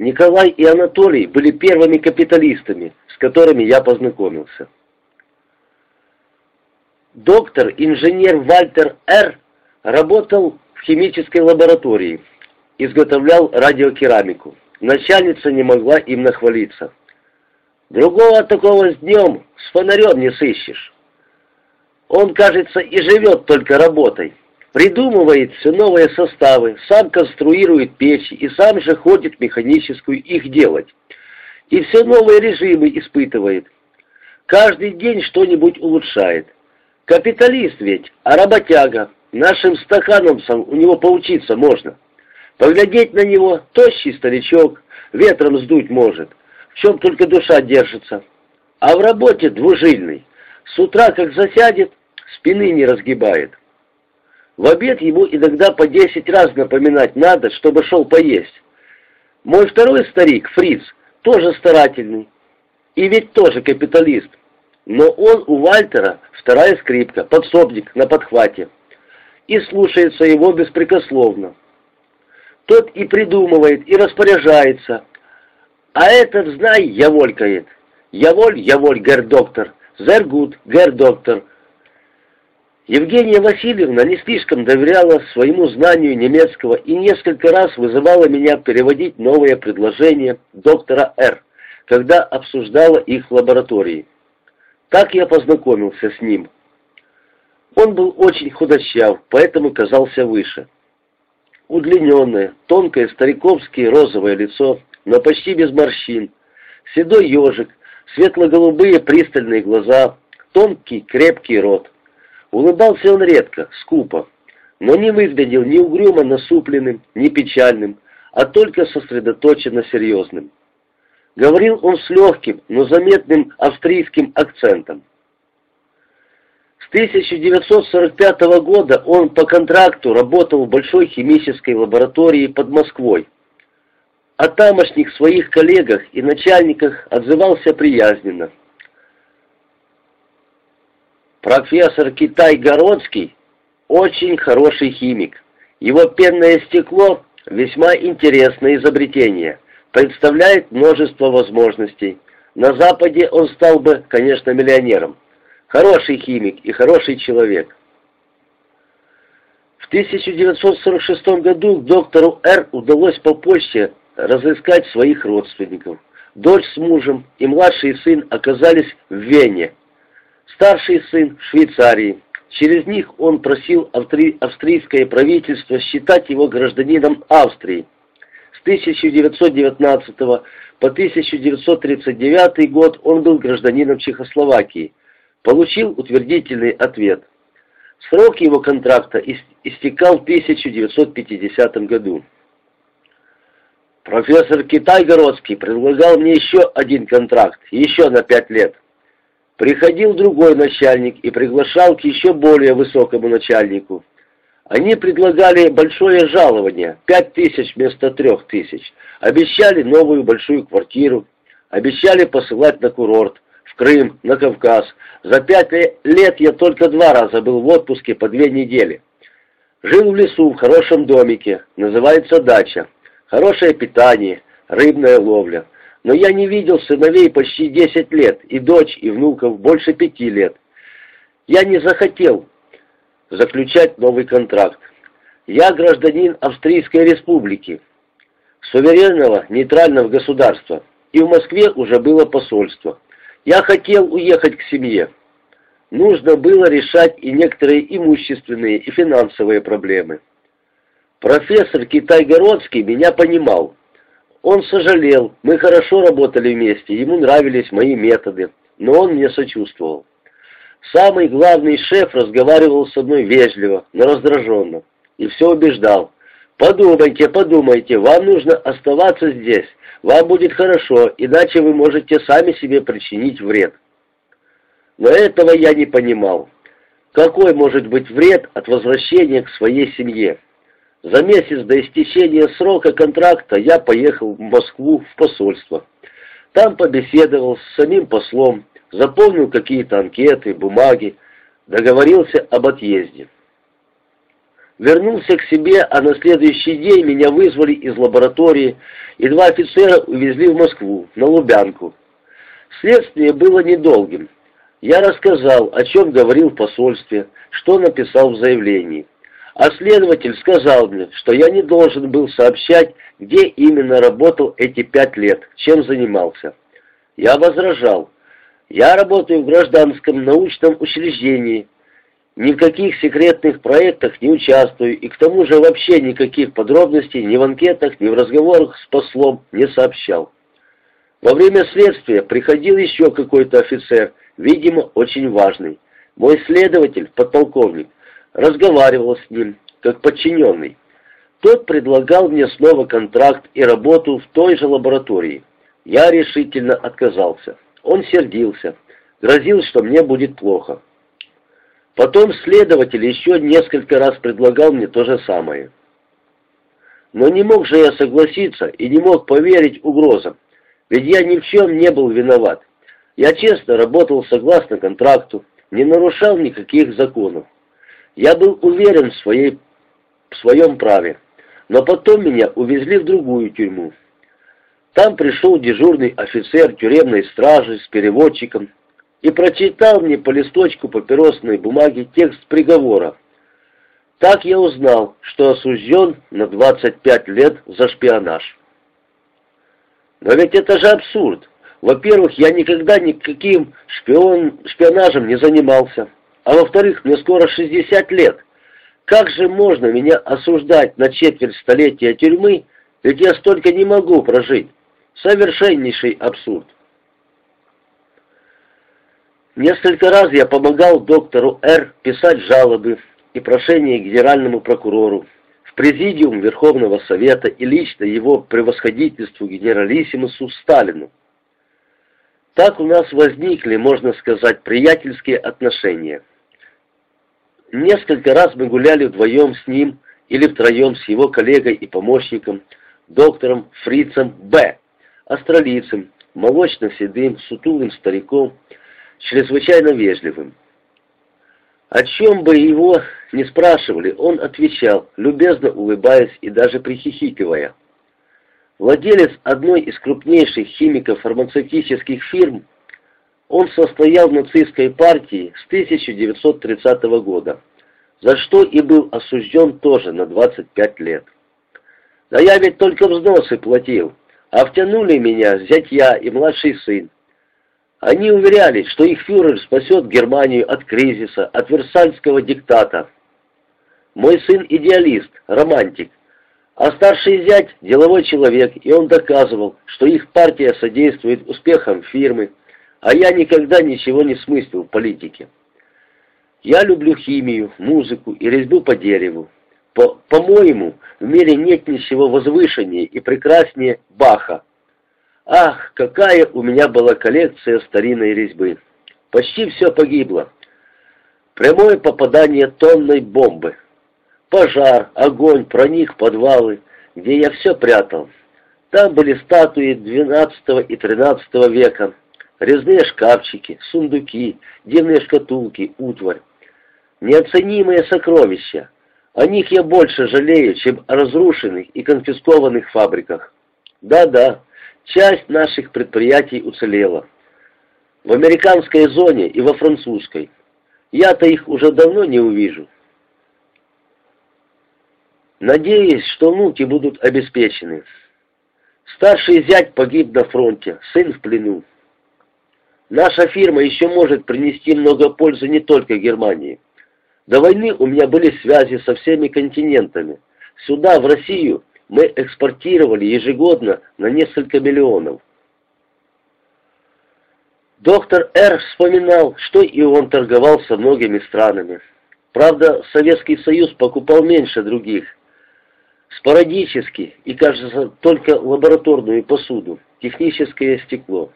Николай и Анатолий были первыми капиталистами, с которыми я познакомился. Доктор-инженер Вальтер Р. работал в химической лаборатории, изготовлял радиокерамику. Начальница не могла им нахвалиться. Другого такого с днем с фонарем не сыщешь. Он, кажется, и живет только работой. Придумывает все новые составы, сам конструирует печи и сам же ходит механическую их делать. И все новые режимы испытывает. Каждый день что-нибудь улучшает. Капиталист ведь, а работяга. Нашим стаканом у него поучиться можно. Поглядеть на него, тощий старичок, ветром сдуть может, в чем только душа держится. А в работе двужильный. С утра как засядет, спины не разгибает. В обед ему иногда по десять раз напоминать надо, чтобы шел поесть. Мой второй старик, Фриц, тоже старательный. И ведь тоже капиталист. Но он у Вальтера вторая скрипка, подсобник на подхвате. И слушается его беспрекословно. Тот и придумывает, и распоряжается. А этот, знай, яволькает. Яволь, яволь, гер доктор. Зергут, гер доктор. Евгения Васильевна не слишком доверяла своему знанию немецкого и несколько раз вызывала меня переводить новые предложения доктора Р., когда обсуждала их в лаборатории. Так я познакомился с ним. Он был очень худощав, поэтому казался выше удлиненное, тонкое стариковское розовое лицо, но почти без морщин, седой ежик, светло-голубые пристальные глаза, тонкий крепкий рот. Улыбался он редко, скупо, но не выглядел ни угрюмо насупленным, ни печальным, а только сосредоточенно серьезным. Говорил он с легким, но заметным австрийским акцентом. 1945 года он по контракту работал в большой химической лаборатории под Москвой. О тамошних своих коллегах и начальниках отзывался приязненно. Профессор Китай-Городский очень хороший химик. Его пенное стекло – весьма интересное изобретение, представляет множество возможностей. На Западе он стал бы, конечно, миллионером. Хороший химик и хороший человек. В 1946 году доктору Р. удалось по почте разыскать своих родственников. Дочь с мужем и младший сын оказались в Вене. Старший сын в Швейцарии. Через них он просил австри... австрийское правительство считать его гражданином Австрии. С 1919 по 1939 год он был гражданином Чехословакии получил утвердительный ответ. Срок его контракта истекал в 1950 году. Профессор Китай-Городский предлагал мне еще один контракт, еще на пять лет. Приходил другой начальник и приглашал к еще более высокому начальнику. Они предлагали большое жалование, пять тысяч вместо трех тысяч. Обещали новую большую квартиру, обещали посылать на курорт, в Крым, на Кавказ. За пять лет я только два раза был в отпуске по две недели. Жил в лесу, в хорошем домике, называется дача. Хорошее питание, рыбная ловля. Но я не видел сыновей почти десять лет, и дочь, и внуков больше пяти лет. Я не захотел заключать новый контракт. Я гражданин Австрийской республики, суверенного нейтрального государства, и в Москве уже было посольство. Я хотел уехать к семье. Нужно было решать и некоторые имущественные и финансовые проблемы. Профессор Китай-Городский меня понимал. Он сожалел, мы хорошо работали вместе, ему нравились мои методы, но он мне сочувствовал. Самый главный шеф разговаривал со мной вежливо, но раздраженно, и все убеждал. «Подумайте, подумайте, вам нужно оставаться здесь, вам будет хорошо, иначе вы можете сами себе причинить вред. Но этого я не понимал. Какой может быть вред от возвращения к своей семье? За месяц до истечения срока контракта я поехал в Москву в посольство. Там побеседовал с самим послом, заполнил какие-то анкеты, бумаги, договорился об отъезде. Вернулся к себе, а на следующий день меня вызвали из лаборатории, и два офицера увезли в Москву, на Лубянку. Следствие было недолгим. Я рассказал, о чем говорил в посольстве, что написал в заявлении. А следователь сказал мне, что я не должен был сообщать, где именно работал эти пять лет, чем занимался. Я возражал. Я работаю в гражданском научном учреждении, ни в каких секретных проектах не участвую и к тому же вообще никаких подробностей ни в анкетах, ни в разговорах с послом не сообщал. Во время следствия приходил еще какой-то офицер, видимо, очень важный. Мой следователь, подполковник, разговаривал с ним, как подчиненный. Тот предлагал мне снова контракт и работу в той же лаборатории. Я решительно отказался. Он сердился, грозил, что мне будет плохо. Потом следователь еще несколько раз предлагал мне то же самое. Но не мог же я согласиться и не мог поверить угрозам, ведь я ни в чем не был виноват. Я честно работал согласно контракту, не нарушал никаких законов. Я был уверен в, своей, в своем праве, но потом меня увезли в другую тюрьму. Там пришел дежурный офицер тюремной стражи с переводчиком и прочитал мне по листочку папиросной бумаги текст приговора. Так я узнал, что осужден на 25 лет за шпионаж. Но ведь это же абсурд. Во-первых, я никогда никаким шпион, шпионажем не занимался. А во-вторых, мне скоро 60 лет. Как же можно меня осуждать на четверть столетия тюрьмы, ведь я столько не могу прожить? Совершеннейший абсурд. Несколько раз я помогал доктору Р. писать жалобы и прошения к генеральному прокурору, в президиум Верховного Совета и лично его превосходительству генералиссимусу Сталину. Так у нас возникли, можно сказать, приятельские отношения. Несколько раз мы гуляли вдвоем с ним или втроем с его коллегой и помощником, доктором Фрицем Б., австралийцем, молочно-седым, сутулым стариком, чрезвычайно вежливым. О чем бы его не спрашивали, он отвечал, любезно улыбаясь и даже прихихикивая. Владелец одной из крупнейших химико-фармацевтических фирм, он состоял в нацистской партии с 1930 года, за что и был осужден тоже на 25 лет. Да я ведь только взносы платил, а втянули меня зятья и младший сын. Они уверяли, что их фюрер спасет Германию от кризиса, от Версальского диктата. Мой сын идеалист, романтик, а старший зять – деловой человек, и он доказывал, что их партия содействует успехам фирмы, а я никогда ничего не смыслил в политике. Я люблю химию, музыку и резьбу по дереву. По-моему, по в мире нет ничего возвышеннее и прекраснее Баха, Ах, какая у меня была коллекция старинной резьбы. Почти все погибло. Прямое попадание тонной бомбы. Пожар, огонь проник в подвалы, где я все прятал. Там были статуи XII и XIII века, резные шкафчики, сундуки, дивные шкатулки, утварь. Неоценимые сокровища. О них я больше жалею, чем о разрушенных и конфискованных фабриках. Да-да, Часть наших предприятий уцелела. В американской зоне и во французской. Я-то их уже давно не увижу. Надеюсь, что внуки будут обеспечены. Старший зять погиб на фронте, сын в плену. Наша фирма еще может принести много пользы не только Германии. До войны у меня были связи со всеми континентами. Сюда, в Россию, мы экспортировали ежегодно на несколько миллионов. Доктор Р. вспоминал, что и он торговал со многими странами. Правда, Советский Союз покупал меньше других. Спорадически и, кажется, только лабораторную посуду, техническое стекло.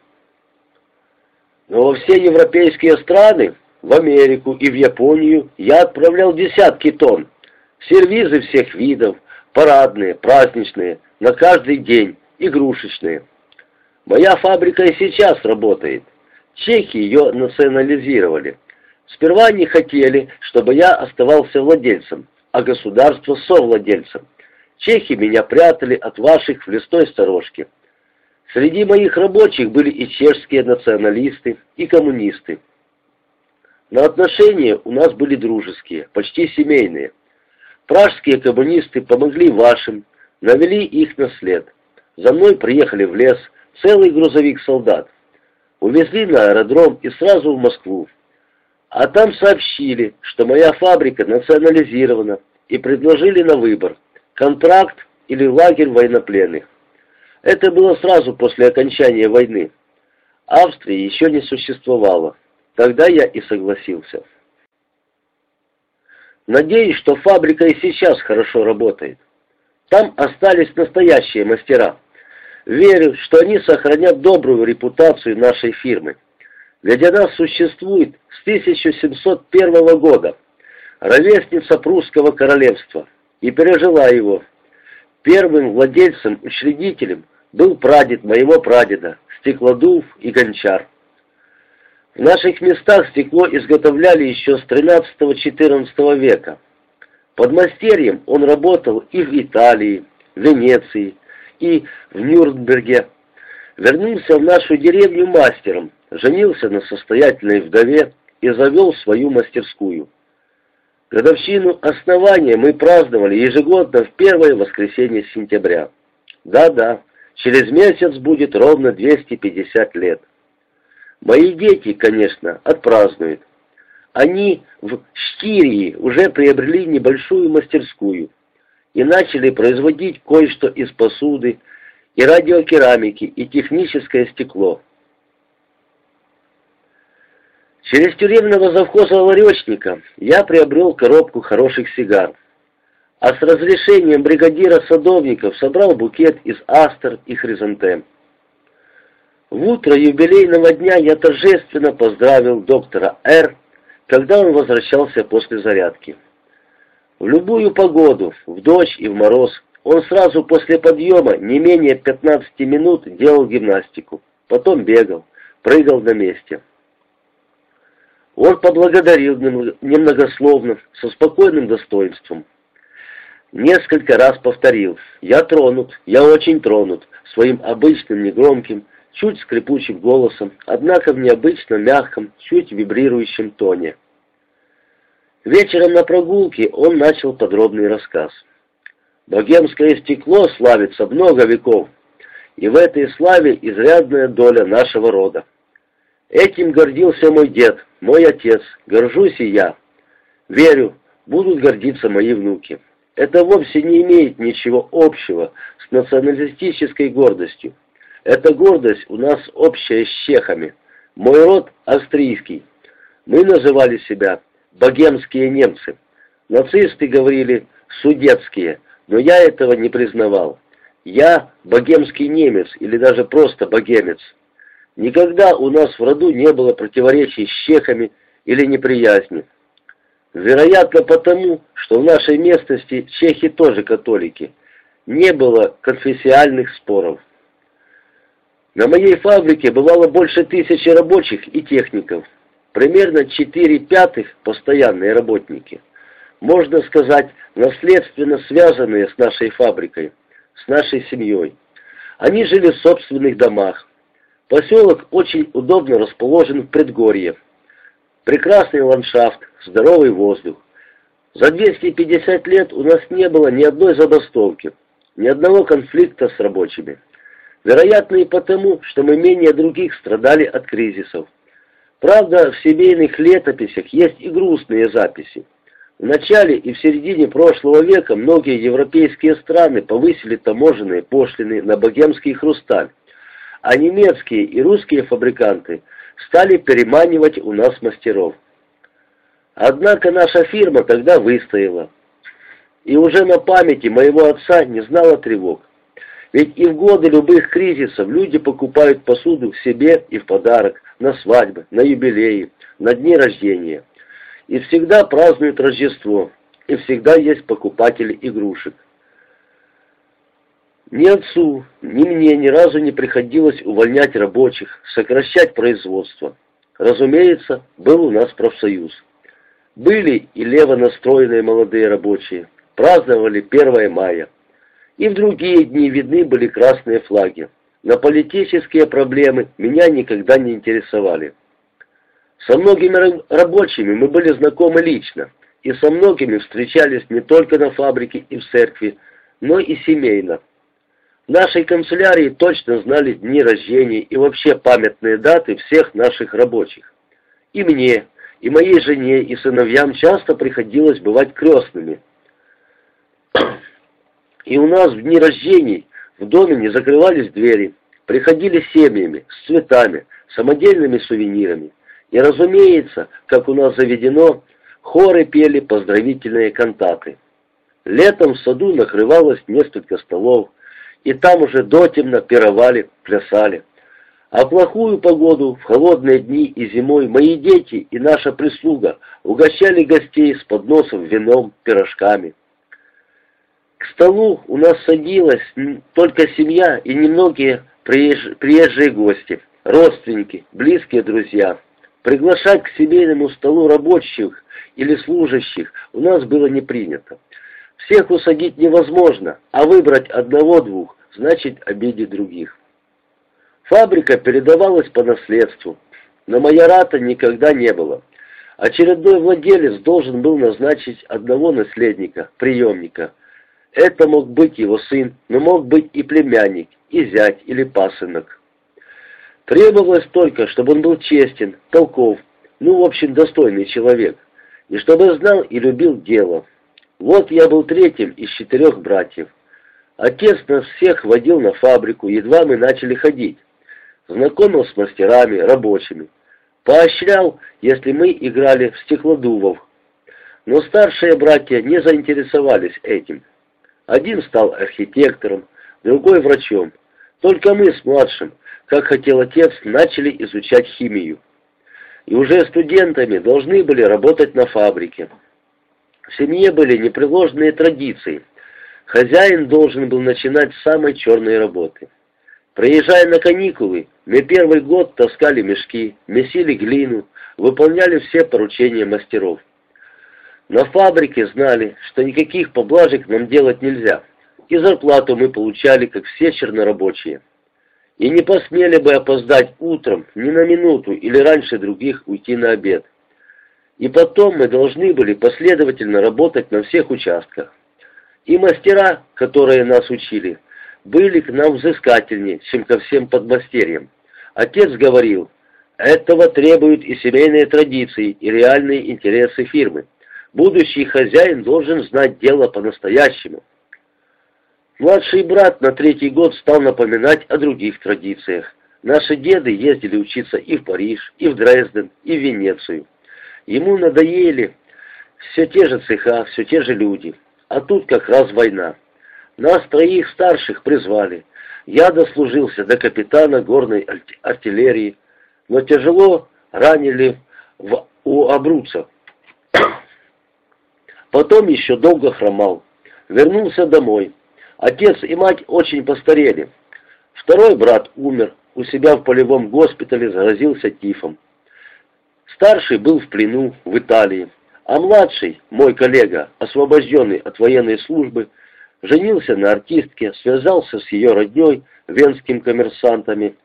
Но во все европейские страны, в Америку и в Японию, я отправлял десятки тонн. Сервизы всех видов, парадные, праздничные, на каждый день, игрушечные. Моя фабрика и сейчас работает. Чехи ее национализировали. Сперва не хотели, чтобы я оставался владельцем, а государство совладельцем. Чехи меня прятали от ваших в лесной сторожке. Среди моих рабочих были и чешские националисты, и коммунисты. Но отношения у нас были дружеские, почти семейные. Пражские коммунисты помогли вашим, навели их на след. За мной приехали в лес целый грузовик солдат. Увезли на аэродром и сразу в Москву. А там сообщили, что моя фабрика национализирована, и предложили на выбор – контракт или лагерь военнопленных. Это было сразу после окончания войны. Австрии еще не существовало. Тогда я и согласился. Надеюсь, что фабрика и сейчас хорошо работает. Там остались настоящие мастера. Верю, что они сохранят добрую репутацию нашей фирмы. Ведь она существует с 1701 года, ровесница прусского королевства, и пережила его. Первым владельцем-учредителем был прадед моего прадеда, Стеклодув и Гончар. В наших местах стекло изготовляли еще с 13-14 века. Под мастерьем он работал и в Италии, Венеции, и в Нюрнберге. Вернулся в нашу деревню мастером, женился на состоятельной вдове и завел свою мастерскую. Годовщину основания мы праздновали ежегодно в первое воскресенье сентября. Да-да, через месяц будет ровно 250 лет. Мои дети, конечно, отпразднуют. Они в Штирии уже приобрели небольшую мастерскую и начали производить кое-что из посуды, и радиокерамики, и техническое стекло. Через тюремного завхоза ларечника я приобрел коробку хороших сигар, а с разрешением бригадира садовников собрал букет из астр и хризантем. В утро юбилейного дня я торжественно поздравил доктора Р., когда он возвращался после зарядки. В любую погоду, в дождь и в мороз, он сразу после подъема не менее 15 минут делал гимнастику, потом бегал, прыгал на месте. Он поблагодарил немногословно, со спокойным достоинством. Несколько раз повторил «Я тронут, я очень тронут» своим обычным негромким, чуть скрипучим голосом, однако в необычно мягком, чуть вибрирующем тоне. Вечером на прогулке он начал подробный рассказ. «Богемское стекло славится много веков, и в этой славе изрядная доля нашего рода. Этим гордился мой дед, мой отец, горжусь и я. Верю, будут гордиться мои внуки. Это вовсе не имеет ничего общего с националистической гордостью. Эта гордость у нас общая с чехами. Мой род австрийский. Мы называли себя богемские немцы. Нацисты говорили судетские, но я этого не признавал. Я богемский немец или даже просто богемец. Никогда у нас в роду не было противоречий с чехами или неприязни. Вероятно потому, что в нашей местности чехи тоже католики. Не было конфессиальных споров. На моей фабрике бывало больше тысячи рабочих и техников. Примерно 4 пятых постоянные работники. Можно сказать, наследственно связанные с нашей фабрикой, с нашей семьей. Они жили в собственных домах, Поселок очень удобно расположен в предгорье. Прекрасный ландшафт, здоровый воздух. За 250 лет у нас не было ни одной забастовки, ни одного конфликта с рабочими. Вероятно и потому, что мы менее других страдали от кризисов. Правда, в семейных летописях есть и грустные записи. В начале и в середине прошлого века многие европейские страны повысили таможенные пошлины на богемский хрусталь а немецкие и русские фабриканты стали переманивать у нас мастеров. Однако наша фирма тогда выстояла, и уже на памяти моего отца не знала тревог. Ведь и в годы любых кризисов люди покупают посуду себе и в подарок, на свадьбы, на юбилеи, на дни рождения. И всегда празднуют Рождество, и всегда есть покупатели игрушек. Ни отцу, ни мне ни разу не приходилось увольнять рабочих, сокращать производство. Разумеется, был у нас профсоюз. Были и лево настроенные молодые рабочие, праздновали 1 мая. И в другие дни видны были красные флаги. На политические проблемы меня никогда не интересовали. Со многими рабочими мы были знакомы лично, и со многими встречались не только на фабрике и в церкви, но и семейно. В нашей канцелярии точно знали дни рождения и вообще памятные даты всех наших рабочих. И мне, и моей жене, и сыновьям часто приходилось бывать крестными. И у нас в дни рождений в доме не закрывались двери, приходили семьями, с цветами, самодельными сувенирами. И, разумеется, как у нас заведено, хоры пели поздравительные кантаты. Летом в саду накрывалось несколько столов, и там уже дотемно пировали, плясали. А в плохую погоду, в холодные дни и зимой мои дети и наша прислуга угощали гостей с подносом вином, пирожками. К столу у нас садилась только семья и немногие приезжие гости, родственники, близкие друзья. Приглашать к семейному столу рабочих или служащих у нас было не принято. Всех усадить невозможно, а выбрать одного-двух значит обидеть других. Фабрика передавалась по наследству, но майората никогда не было. Очередной владелец должен был назначить одного наследника, приемника – это мог быть его сын, но мог быть и племянник, и зять или пасынок. Требовалось только, чтобы он был честен, толков, ну, в общем, достойный человек, и чтобы знал и любил дело. Вот я был третьим из четырех братьев. Отец нас всех водил на фабрику, едва мы начали ходить. Знакомил с мастерами, рабочими. Поощрял, если мы играли в стеклодувов. Но старшие братья не заинтересовались этим. Один стал архитектором, другой врачом. Только мы с младшим, как хотел отец, начали изучать химию. И уже студентами должны были работать на фабрике. В семье были непреложные традиции. Хозяин должен был начинать с самой черной работы. Проезжая на каникулы, мы первый год таскали мешки, месили глину, выполняли все поручения мастеров. На фабрике знали, что никаких поблажек нам делать нельзя, и зарплату мы получали, как все чернорабочие. И не посмели бы опоздать утром ни на минуту или раньше других уйти на обед. И потом мы должны были последовательно работать на всех участках. И мастера, которые нас учили, были к нам взыскательнее, чем ко всем подмастерьям. Отец говорил, этого требуют и семейные традиции, и реальные интересы фирмы. Будущий хозяин должен знать дело по-настоящему. Младший брат на третий год стал напоминать о других традициях. Наши деды ездили учиться и в Париж, и в Дрезден, и в Венецию. Ему надоели все те же цеха, все те же люди. А тут как раз война. Нас троих старших призвали. Я дослужился до капитана горной артиллерии, но тяжело ранили в, у Абруцев. Потом еще долго хромал. Вернулся домой. Отец и мать очень постарели. Второй брат умер. У себя в полевом госпитале заразился тифом. Старший был в плену в Италии, а младший, мой коллега, освобожденный от военной службы, женился на артистке, связался с ее родней, венскими коммерсантами,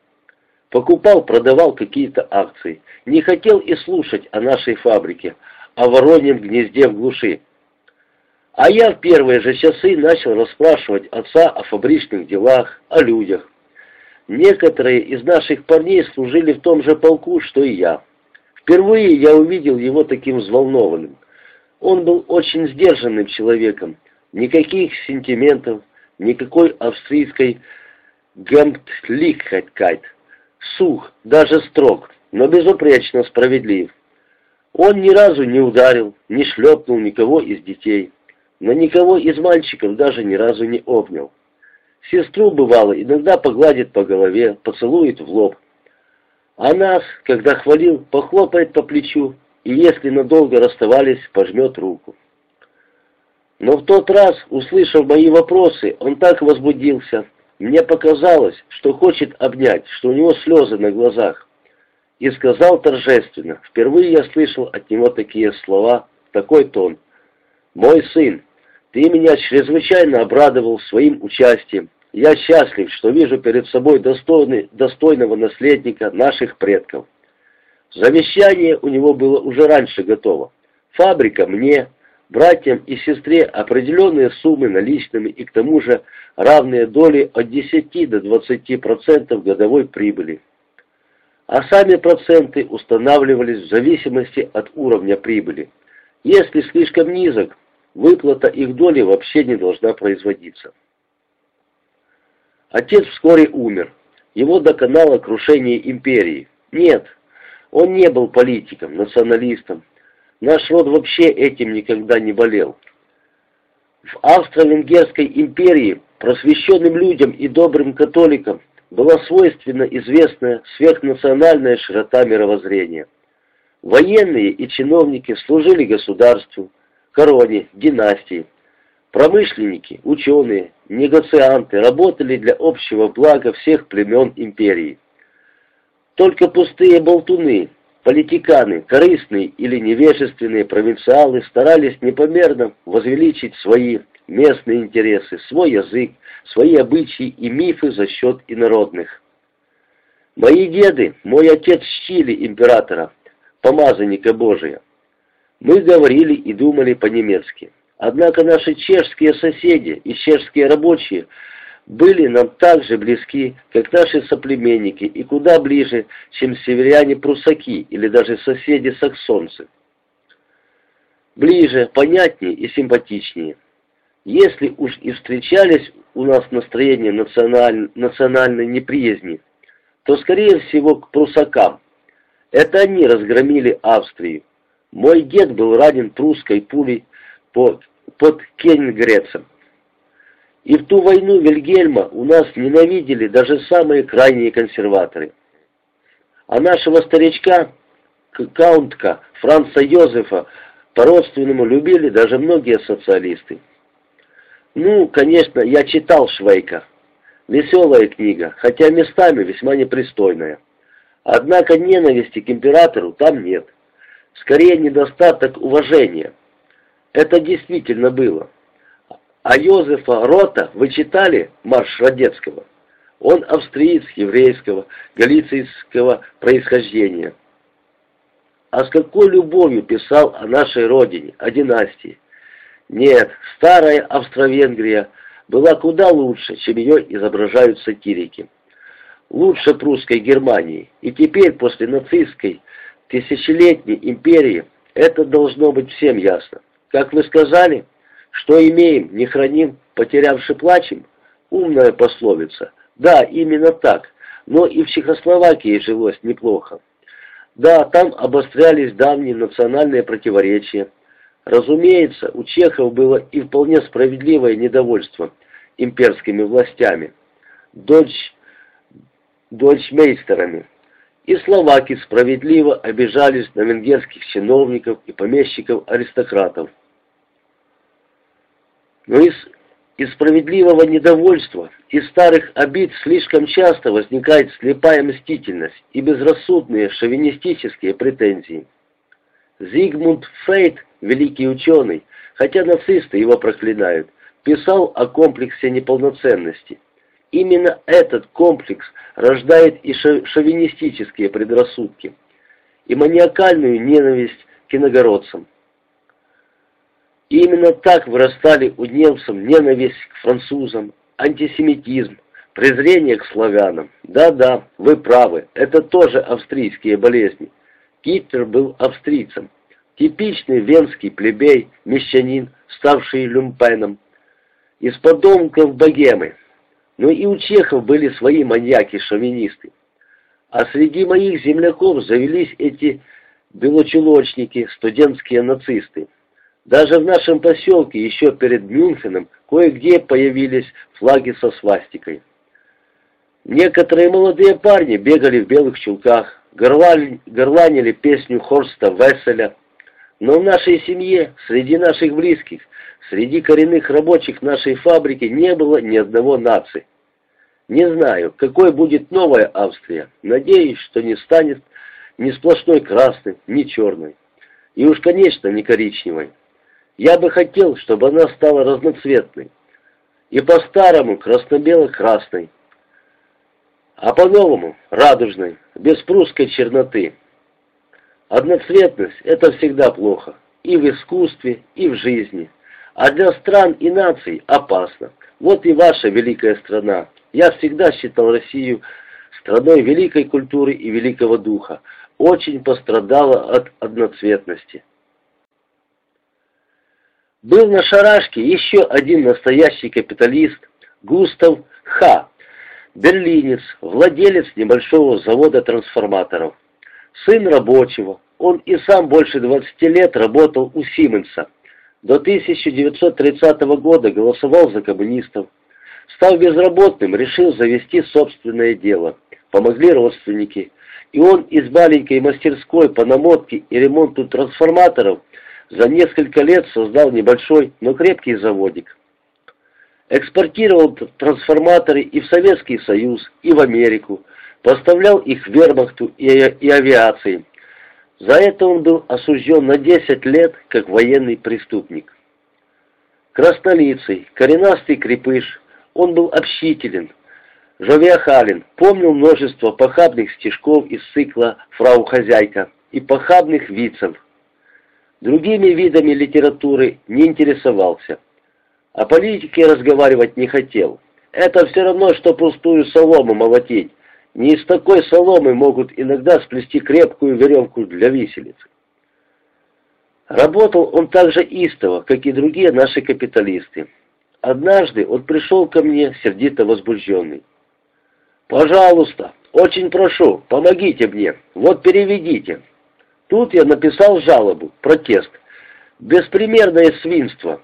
покупал, продавал какие-то акции, не хотел и слушать о нашей фабрике, о вороньем гнезде в глуши. А я в первые же часы начал расспрашивать отца о фабричных делах, о людях. Некоторые из наших парней служили в том же полку, что и я. Впервые я увидел его таким взволнованным. Он был очень сдержанным человеком, никаких сентиментов, никакой австрийской гемтликхайт, сух, даже строг, но безупречно справедлив. Он ни разу не ударил, не шлепнул никого из детей но никого из мальчиков даже ни разу не обнял. Сестру, бывало, иногда погладит по голове, поцелует в лоб. А нас, когда хвалил, похлопает по плечу, и если надолго расставались, пожмет руку. Но в тот раз, услышав мои вопросы, он так возбудился. Мне показалось, что хочет обнять, что у него слезы на глазах. И сказал торжественно, впервые я слышал от него такие слова такой тон. «Мой сын, ты меня чрезвычайно обрадовал своим участием. Я счастлив, что вижу перед собой достойный, достойного наследника наших предков. Завещание у него было уже раньше готово. Фабрика мне, братьям и сестре определенные суммы наличными и к тому же равные доли от 10 до 20% годовой прибыли. А сами проценты устанавливались в зависимости от уровня прибыли. Если слишком низок, выплата их доли вообще не должна производиться. Отец вскоре умер. Его доконало крушение империи. Нет, он не был политиком, националистом. Наш род вообще этим никогда не болел. В Австро-Венгерской империи просвещенным людям и добрым католикам была свойственна известная сверхнациональная широта мировоззрения. Военные и чиновники служили государству, короне, династии. Промышленники, ученые, негацианты работали для общего блага всех племен империи. Только пустые болтуны, политиканы, корыстные или невежественные провинциалы старались непомерно возвеличить свои местные интересы, свой язык, свои обычаи и мифы за счет инородных. Мои деды, мой отец чтили императора, помазанника Божия. Мы говорили и думали по-немецки. Однако наши чешские соседи и чешские рабочие были нам так же близки, как наши соплеменники, и куда ближе, чем северяне-прусаки или даже соседи-саксонцы. Ближе, понятнее и симпатичнее. Если уж и встречались у нас настроения националь... национальной неприязни, то, скорее всего, к прусакам. Это они разгромили Австрию. Мой дед был ранен прусской пулей по под Кенгрецем. И в ту войну Вильгельма у нас ненавидели даже самые крайние консерваторы. А нашего старичка, каунтка Франца Йозефа, по-родственному любили даже многие социалисты. Ну, конечно, я читал Швейка. Веселая книга, хотя местами весьма непристойная. Однако ненависти к императору там нет. Скорее недостаток уважения. Это действительно было. А Йозефа Рота вы читали «Марш Родецкого»? Он австриец еврейского, галицийского происхождения. А с какой любовью писал о нашей родине, о династии? Нет, старая Австро-Венгрия была куда лучше, чем ее изображают сатирики. Лучше прусской Германии. И теперь, после нацистской тысячелетней империи, это должно быть всем ясно. Как вы сказали, что имеем, не храним, потерявши плачем? Умная пословица. Да, именно так. Но и в Чехословакии жилось неплохо. Да, там обострялись давние национальные противоречия. Разумеется, у чехов было и вполне справедливое недовольство имперскими властями, дочь. И словаки справедливо обижались на венгерских чиновников и помещиков-аристократов. Но из, из справедливого недовольства, из старых обид слишком часто возникает слепая мстительность и безрассудные шовинистические претензии. Зигмунд Фрейд, великий ученый, хотя нацисты его проклинают, писал о комплексе неполноценности. Именно этот комплекс рождает и шовинистические предрассудки, и маниакальную ненависть к иногородцам. И именно так вырастали у немцев ненависть к французам, антисемитизм, презрение к славянам. Да-да, вы правы, это тоже австрийские болезни. Гитлер был австрийцем. Типичный венский плебей, мещанин, ставший люмпеном. Из подомков богемы. Но и у чехов были свои маньяки-шовинисты. А среди моих земляков завелись эти белочелочники, студентские нацисты. Даже в нашем поселке еще перед Мюнхеном кое-где появились флаги со свастикой. Некоторые молодые парни бегали в белых чулках, горланили песню Хорста Весселя. Но в нашей семье, среди наших близких, среди коренных рабочих нашей фабрики не было ни одного нации. Не знаю, какой будет новая Австрия. Надеюсь, что не станет ни сплошной красной, ни черной. И уж, конечно, не коричневой. Я бы хотел, чтобы она стала разноцветной. И по-старому красно-бело-красной. А по-новому радужной, без прусской черноты. Одноцветность – это всегда плохо. И в искусстве, и в жизни. А для стран и наций опасно. Вот и ваша великая страна. Я всегда считал Россию страной великой культуры и великого духа. Очень пострадала от одноцветности. Был на шарашке еще один настоящий капиталист, Густав Ха, берлинец, владелец небольшого завода трансформаторов. Сын рабочего, он и сам больше 20 лет работал у Сименса. До 1930 года голосовал за коммунистов. Став безработным, решил завести собственное дело. Помогли родственники. И он из маленькой мастерской по намотке и ремонту трансформаторов за несколько лет создал небольшой, но крепкий заводик. Экспортировал трансформаторы и в Советский Союз, и в Америку, поставлял их вермахту и, и авиации. За это он был осужден на 10 лет как военный преступник. Краснолицый, коренастый крепыш, он был общителен, жовиахален, помнил множество похабных стишков из цикла «Фрау хозяйка» и похабных вицев. Другими видами литературы не интересовался. О политике разговаривать не хотел. Это все равно, что пустую солому молотить. Не из такой соломы могут иногда сплести крепкую веревку для виселицы. Работал он так же истово, как и другие наши капиталисты. Однажды он пришел ко мне сердито возбужденный. «Пожалуйста, очень прошу, помогите мне, вот переведите». Тут я написал жалобу, протест. Беспримерное свинство.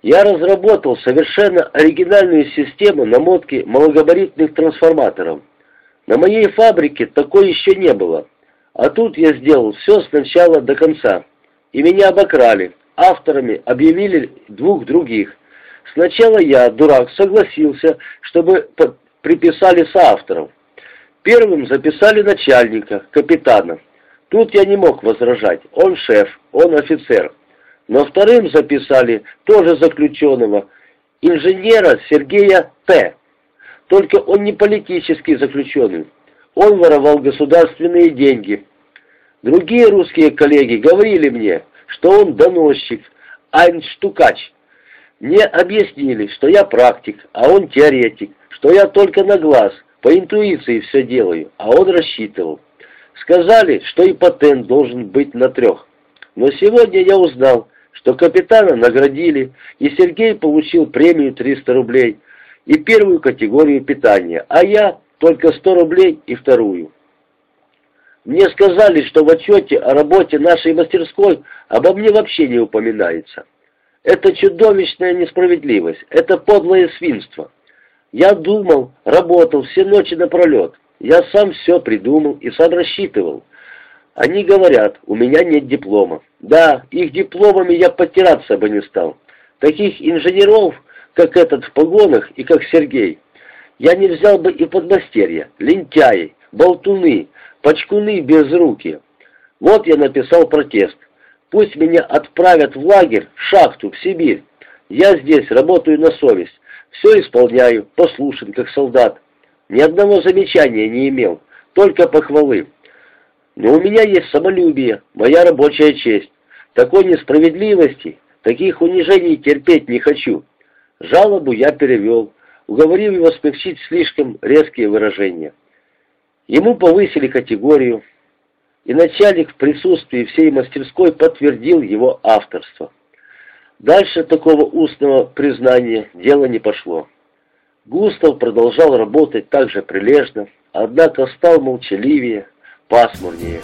Я разработал совершенно оригинальную систему намотки малогабаритных трансформаторов. На моей фабрике такой еще не было. А тут я сделал все с начала до конца. И меня обокрали. Авторами объявили двух других. Сначала я, дурак, согласился, чтобы приписали соавторов. Первым записали начальника, капитана. Тут я не мог возражать. Он шеф, он офицер. Но вторым записали тоже заключенного, инженера Сергея П. Только он не политический заключенный. Он воровал государственные деньги. Другие русские коллеги говорили мне, что он доносчик, айнштукач. Мне объяснили, что я практик, а он теоретик, что я только на глаз, по интуиции все делаю, а он рассчитывал. Сказали, что и патент должен быть на трех. Но сегодня я узнал, что капитана наградили, и Сергей получил премию 300 рублей и первую категорию питания, а я только 100 рублей и вторую. Мне сказали, что в отчете о работе нашей мастерской обо мне вообще не упоминается. Это чудовищная несправедливость, это подлое свинство. Я думал, работал все ночи напролет. Я сам все придумал и сам рассчитывал. Они говорят, у меня нет диплома. Да, их дипломами я потираться бы не стал. Таких инженеров, как этот в погонах и как Сергей, я не взял бы и подмастерья, лентяи, болтуны, почкуны без руки. Вот я написал протест. Пусть меня отправят в лагерь, в шахту, в Сибирь. Я здесь работаю на совесть. Все исполняю, послушен, как солдат. Ни одного замечания не имел, только похвалы. Но у меня есть самолюбие, моя рабочая честь. Такой несправедливости, таких унижений терпеть не хочу. Жалобу я перевел, уговорив его смягчить слишком резкие выражения. Ему повысили категорию, и начальник в присутствии всей мастерской подтвердил его авторство. Дальше такого устного признания дело не пошло. Густав продолжал работать так же прилежно, однако стал молчаливее, пасмурнее.